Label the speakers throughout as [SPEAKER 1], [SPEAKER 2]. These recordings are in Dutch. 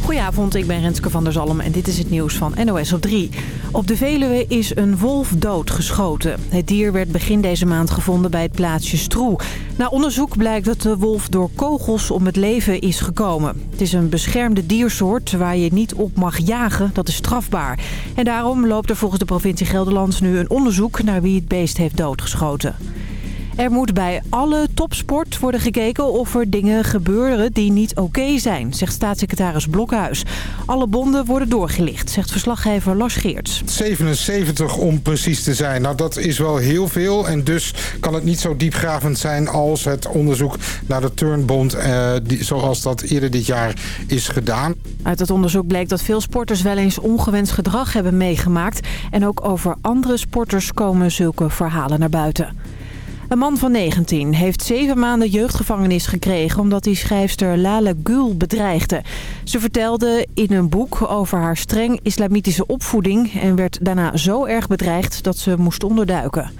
[SPEAKER 1] Goedenavond, ik ben Renske van der Zalm en dit is het nieuws van NOS op 3. Op de Veluwe is een wolf doodgeschoten. Het dier werd begin deze maand gevonden bij het plaatsje Stroe. Na onderzoek blijkt dat de wolf door kogels om het leven is gekomen. Het is een beschermde diersoort waar je niet op mag jagen, dat is strafbaar. En daarom loopt er volgens de provincie Gelderland nu een onderzoek naar wie het beest heeft doodgeschoten. Er moet bij alle topsport worden gekeken of er dingen gebeuren die niet oké zijn, zegt staatssecretaris Blokhuis. Alle bonden worden doorgelicht, zegt verslaggever Lars Geerts.
[SPEAKER 2] 77 om precies te zijn. Nou, dat is wel heel veel en dus kan het niet zo diepgravend zijn als het onderzoek naar de Turnbond, eh, die, zoals dat eerder dit jaar is gedaan.
[SPEAKER 1] Uit het onderzoek bleek dat veel sporters wel eens ongewenst gedrag hebben meegemaakt. En ook over andere sporters komen zulke verhalen naar buiten. Een man van 19 heeft zeven maanden jeugdgevangenis gekregen... omdat hij schrijfster Lale Gül bedreigde. Ze vertelde in een boek over haar streng islamitische opvoeding... en werd daarna zo erg bedreigd dat ze moest onderduiken.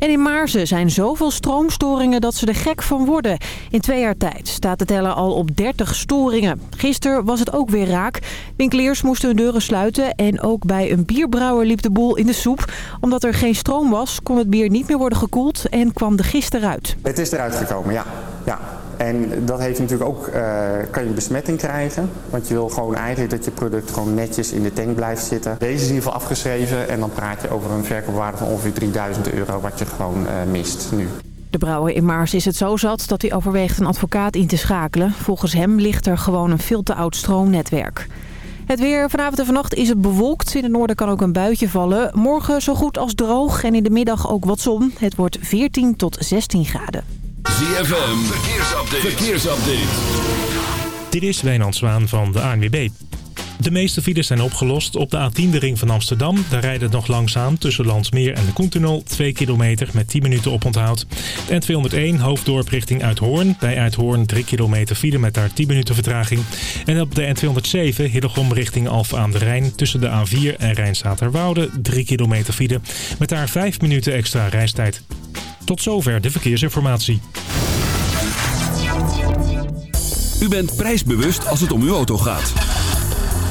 [SPEAKER 1] En in Maarsen zijn zoveel stroomstoringen dat ze er gek van worden. In twee jaar tijd staat de teller al op 30 storingen. Gisteren was het ook weer raak. Winkeliers moesten hun deuren sluiten en ook bij een bierbrouwer liep de boel in de soep. Omdat er geen stroom was, kon het bier niet meer worden gekoeld en kwam de gist eruit.
[SPEAKER 3] Het is eruit gekomen, ja. ja. En dat heeft natuurlijk ook, uh, kan je besmetting krijgen. Want je wil gewoon eigenlijk dat je product gewoon netjes in de tank blijft zitten. Deze is in ieder geval afgeschreven en dan praat je over een verkoopwaarde van ongeveer 3000 euro wat je gewoon uh, mist nu.
[SPEAKER 1] De brouwer in Maars is het zo zat dat hij overweegt een advocaat in te schakelen. Volgens hem ligt er gewoon een veel te oud stroomnetwerk. Het weer vanavond en vannacht is het bewolkt. In het noorden kan ook een buitje vallen. Morgen zo goed als droog en in de middag ook wat zon. Het wordt 14 tot 16 graden.
[SPEAKER 4] ZFM, verkeersupdate. verkeersupdate.
[SPEAKER 5] Dit is Wijnand Zwaan van de ANWB. De meeste files zijn opgelost. Op de A10 de ring van Amsterdam. Daar rijdt het nog langzaam tussen Landsmeer en de Koentunnel. 2 kilometer met 10 minuten oponthoud. De N201 hoofddorp richting Uithoorn. Bij Uithoorn 3 kilometer file met daar 10 minuten vertraging. En op de N207 Hillegom richting Alphen aan de Rijn. Tussen de A4 en Rijnstaterwoude 3 kilometer file. Met daar 5 minuten extra reistijd. Tot zover de verkeersinformatie.
[SPEAKER 4] U bent prijsbewust als het om uw auto gaat.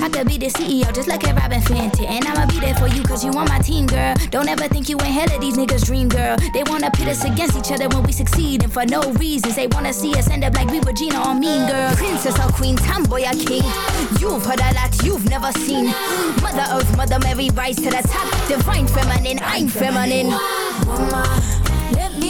[SPEAKER 6] I
[SPEAKER 7] could be the CEO, just like a Robin Fenton. And I'ma be there for you, cause you on my team, girl. Don't ever think you ain't hell of these niggas' dream, girl. They wanna pit us against each other when we succeed, and for no reasons. They wanna see us end up like we were Gina or Mean Girl. Princess or Queen, Tomboy or King. You've heard a lot you've never seen. Mother Earth, Mother Mary, rise to the top. Divine feminine, I'm feminine. Mama, let me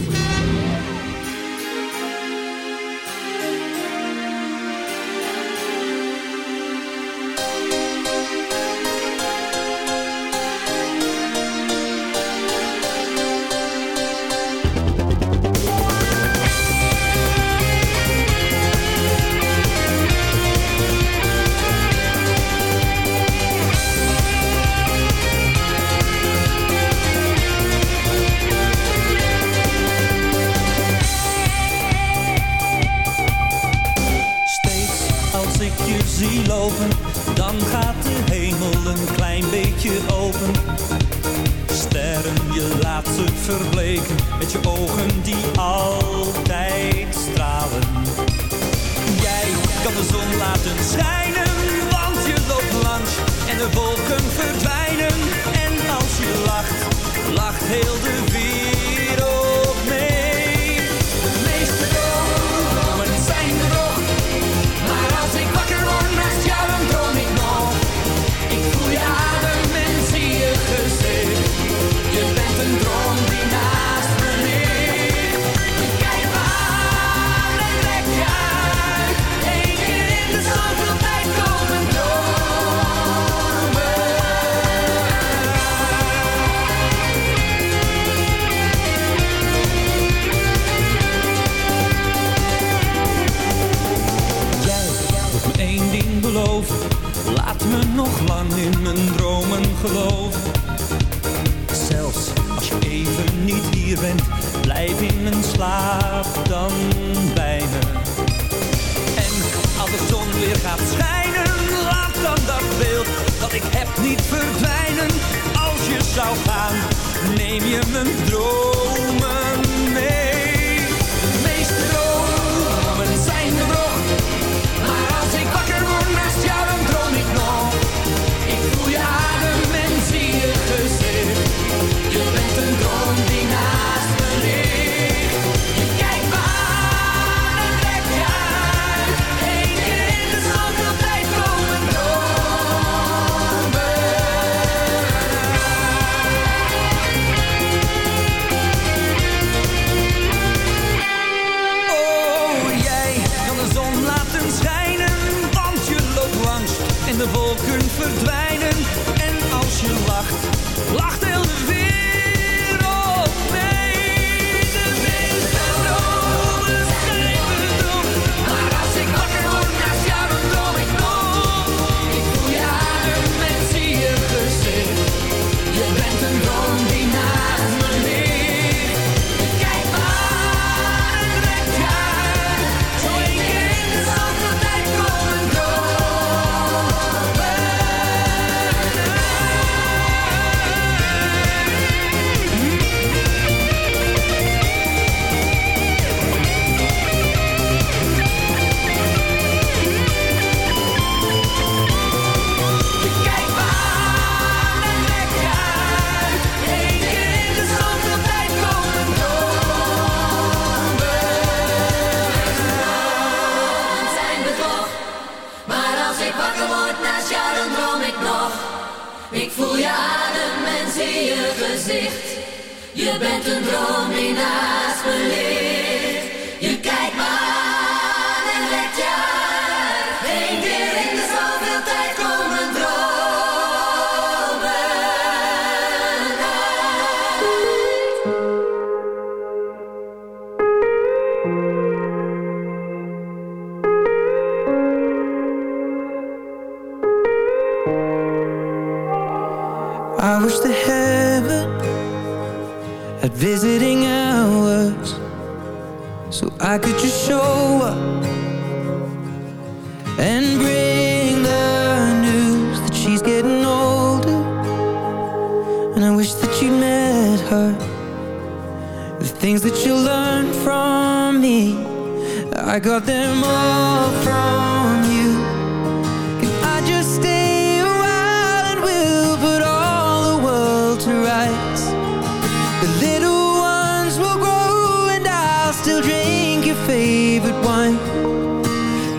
[SPEAKER 8] lonely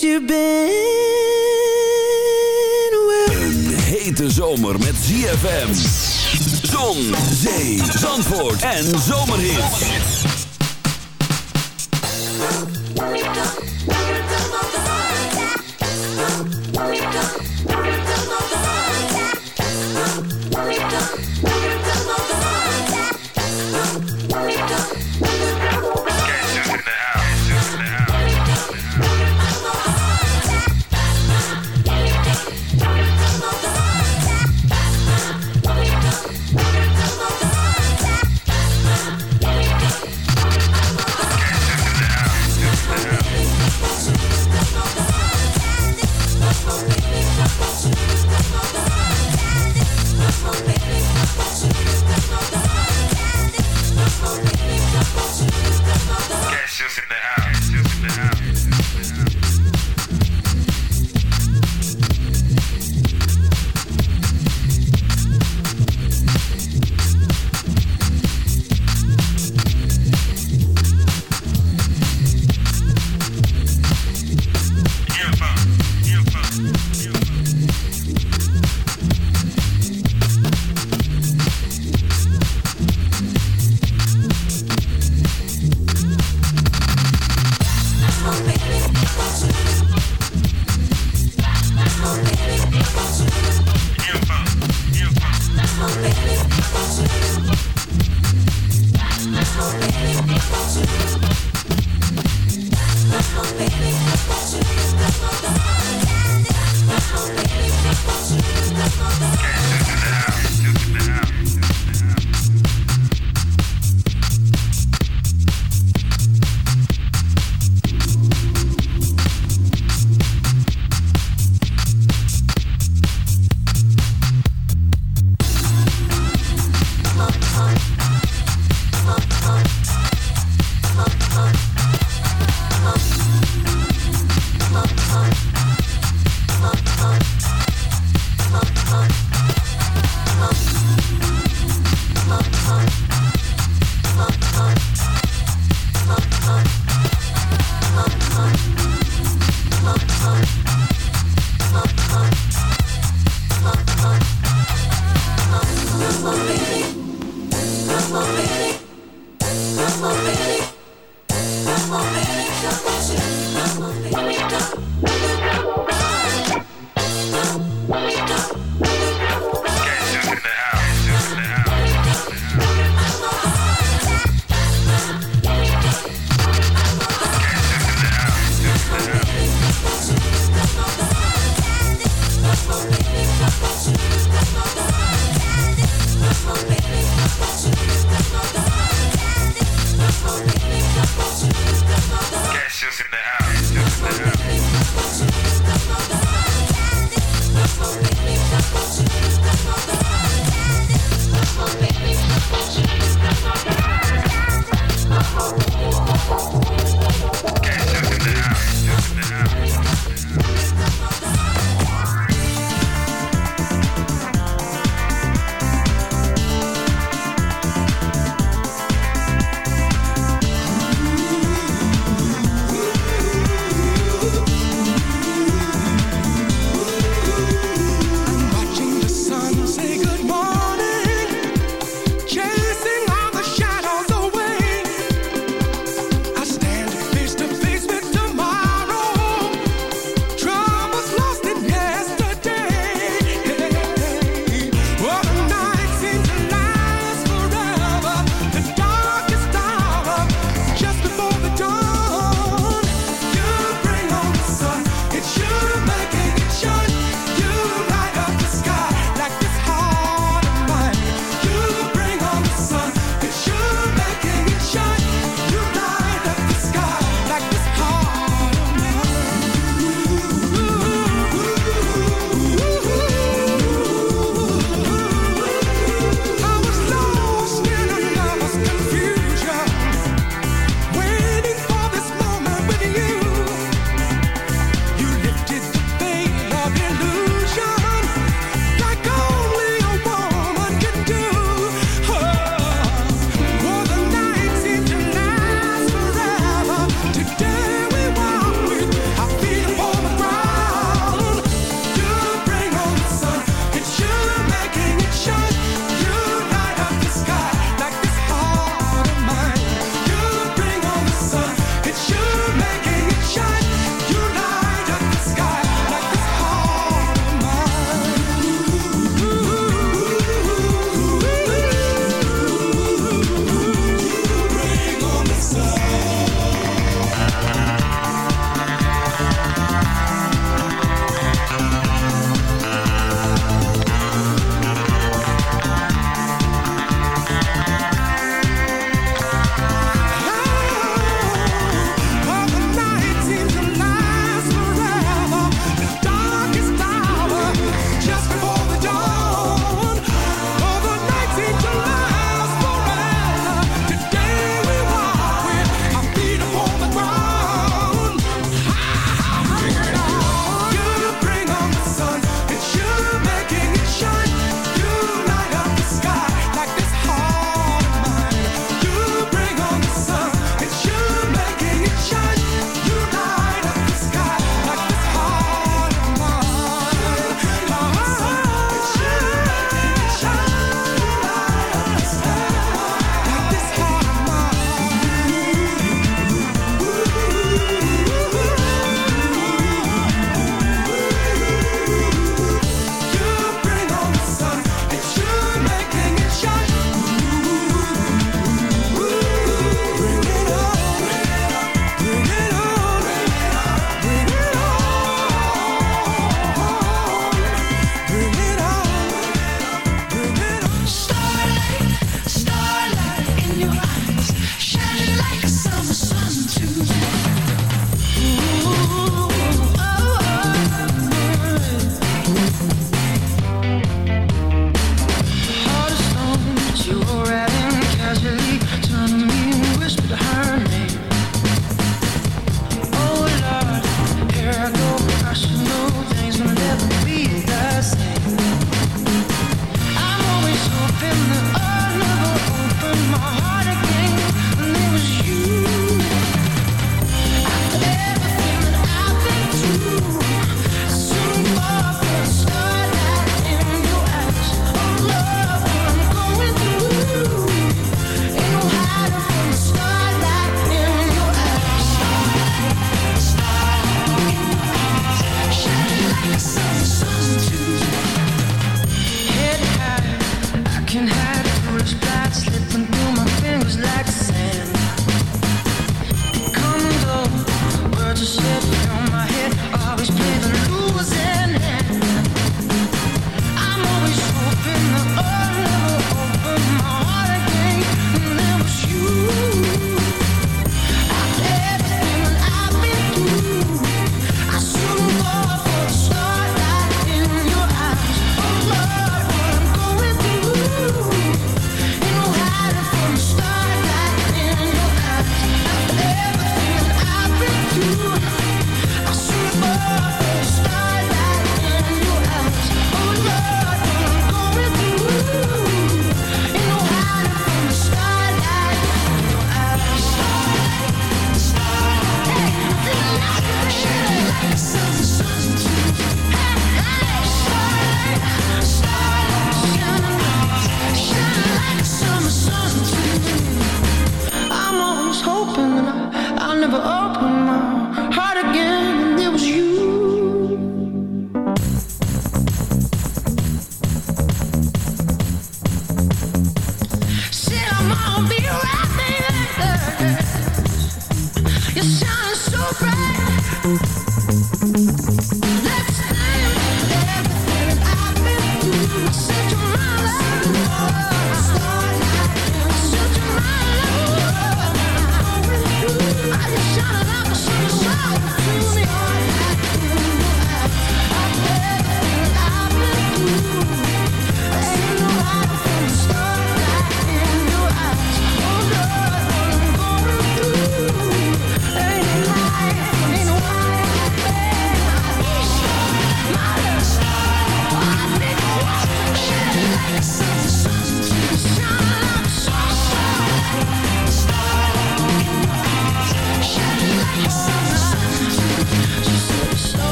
[SPEAKER 8] You've been
[SPEAKER 4] Een hete zomer met ZFM. Zon, zee, zandvoort en zomerhits.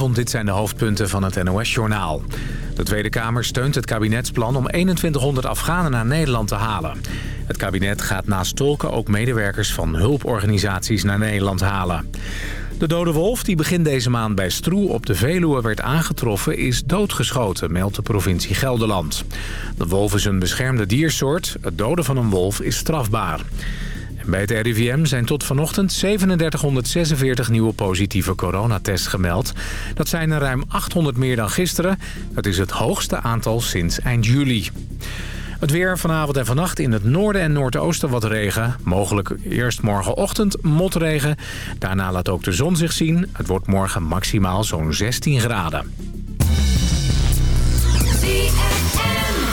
[SPEAKER 9] Goedenavond, dit zijn de hoofdpunten van het NOS-journaal. De Tweede Kamer steunt het kabinetsplan om 2100 Afghanen naar Nederland te halen. Het kabinet gaat naast tolken ook medewerkers van hulporganisaties naar Nederland halen. De dode wolf, die begin deze maand bij Stroe op de Veluwe werd aangetroffen... is doodgeschoten, meldt de provincie Gelderland. De wolf is een beschermde diersoort. Het doden van een wolf is strafbaar. Bij het RIVM zijn tot vanochtend 3746 nieuwe positieve coronatests gemeld. Dat zijn er ruim 800 meer dan gisteren. Dat is het hoogste aantal sinds eind juli. Het weer vanavond en vannacht in het noorden en noordoosten wat regen. Mogelijk eerst morgenochtend motregen. Daarna laat ook de zon zich zien. Het wordt morgen maximaal zo'n 16 graden.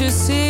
[SPEAKER 10] you see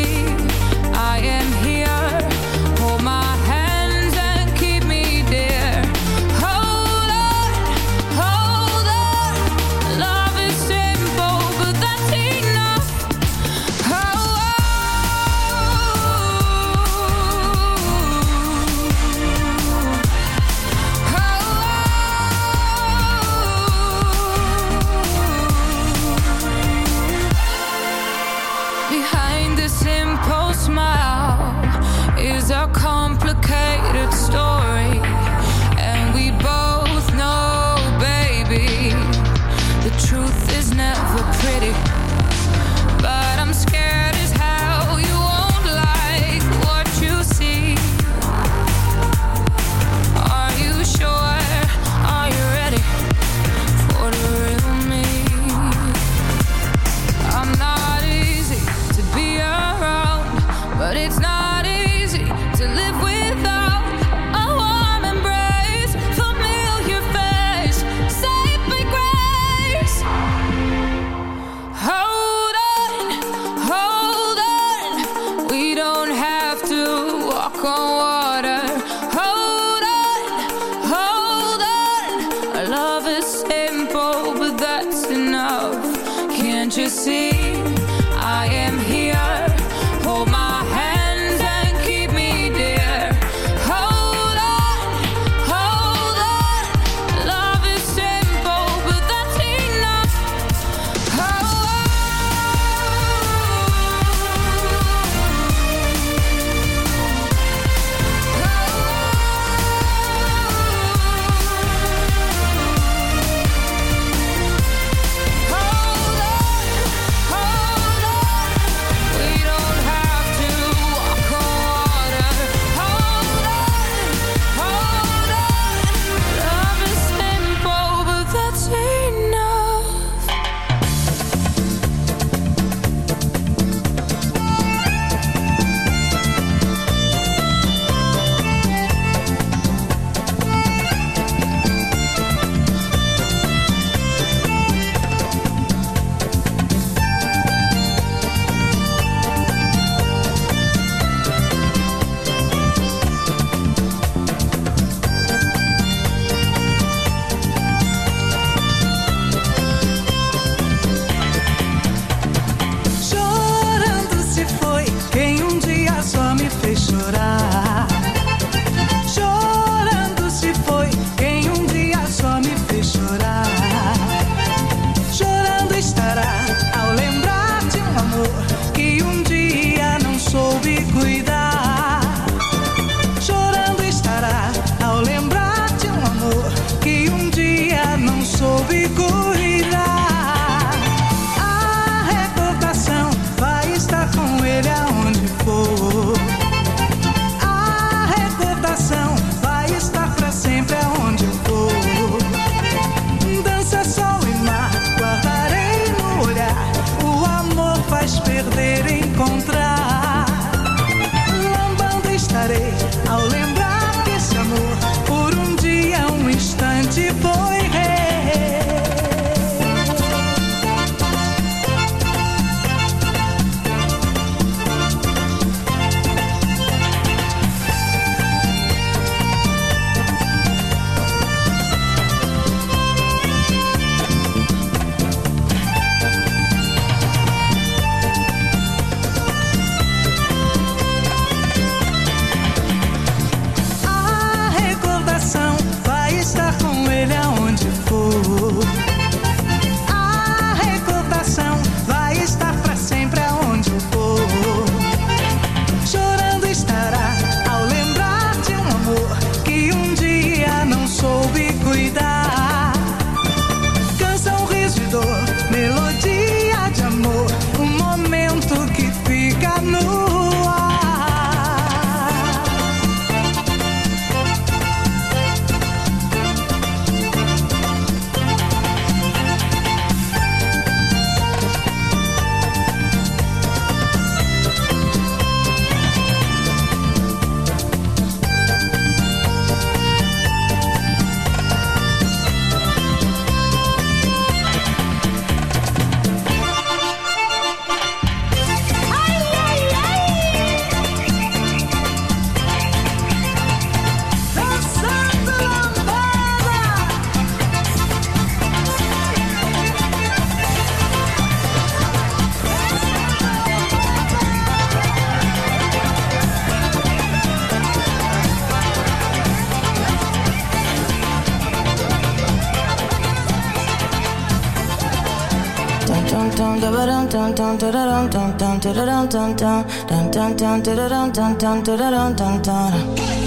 [SPEAKER 10] dun dun dun dun dun dun dun dun dun dun dun dun dun dun dun dun dun dun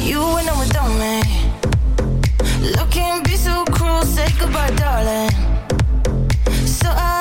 [SPEAKER 10] You and I
[SPEAKER 6] were done, man. Looking be so cruel, say goodbye, darling. So I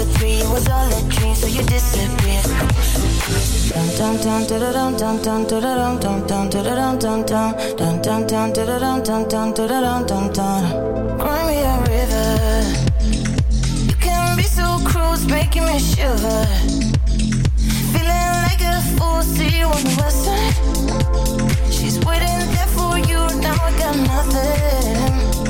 [SPEAKER 6] Two, three, it was all a dream, so you disappeared. Dum dum dum dum dum dum dum dum dum dum dum dum dum dum dum dum dum dum da dum dum dum. Cry me a river. You can be so cruel, it's making me shiver. Feeling like a fool, see you on the west side. She's waiting there for you, now I got nothing.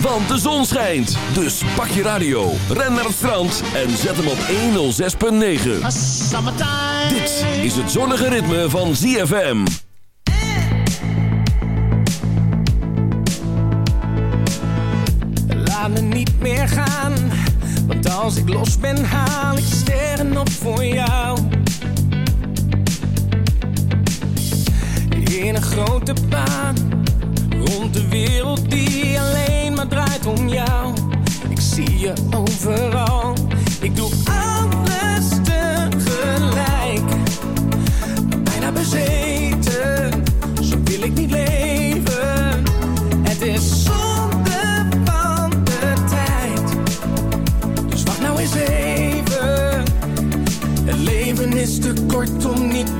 [SPEAKER 6] want
[SPEAKER 4] de zon schijnt. Dus pak je radio, ren naar het strand en zet hem op 106.9. Dit is het zonnige ritme van ZFM.
[SPEAKER 11] Laat me niet meer gaan, want als ik los ben haal ik sterren op voor jou. In een grote baan rond de wereld die alleen om jou. Ik zie je overal. Ik doe alles tegelijk. Bijna bezeten, zo wil ik niet leven. Het is zonde van de tijd. Dus wacht nou eens even. Het leven is te kort om niet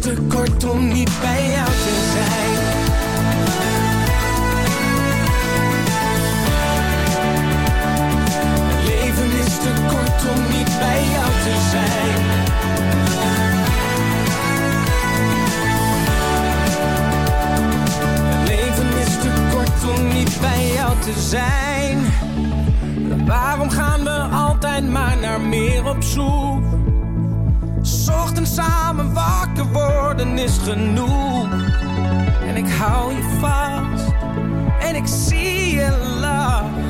[SPEAKER 11] te kort om niet bij jou. Is genoeg. En ik hou je vast en ik zie je lach.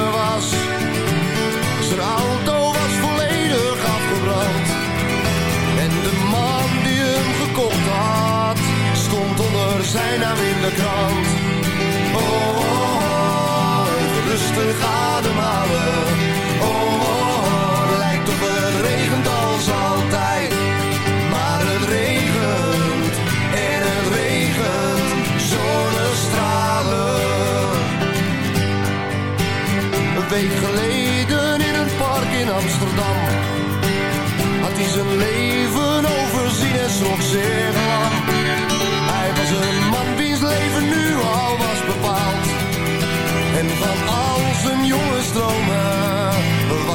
[SPEAKER 12] was.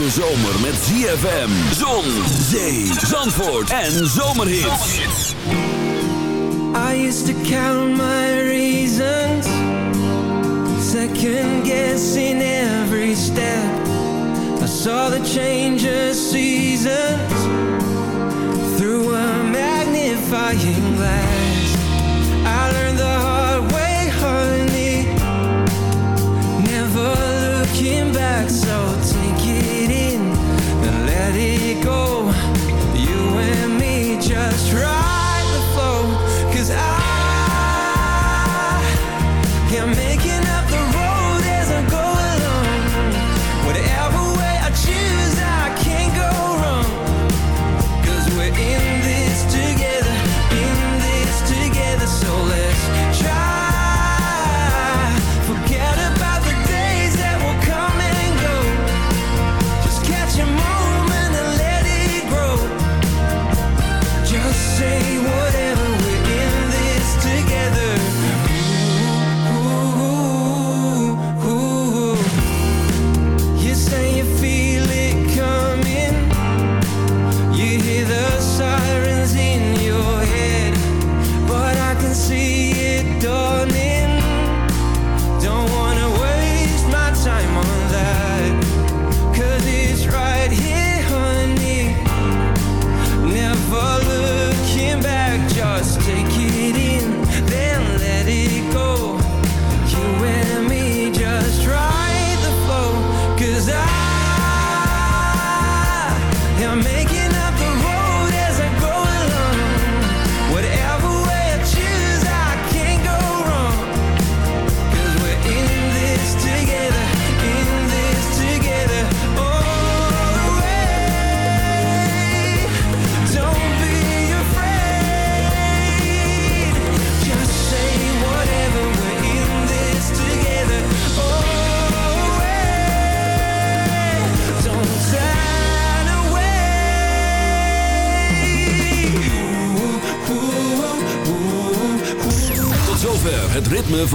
[SPEAKER 4] Hete zomer met ZFM, zon, zee, zandvoort en zomerhits.
[SPEAKER 11] I used to count my reasons. Second guessing every step. I saw the change of seasons Through a magnifying glass
[SPEAKER 8] go.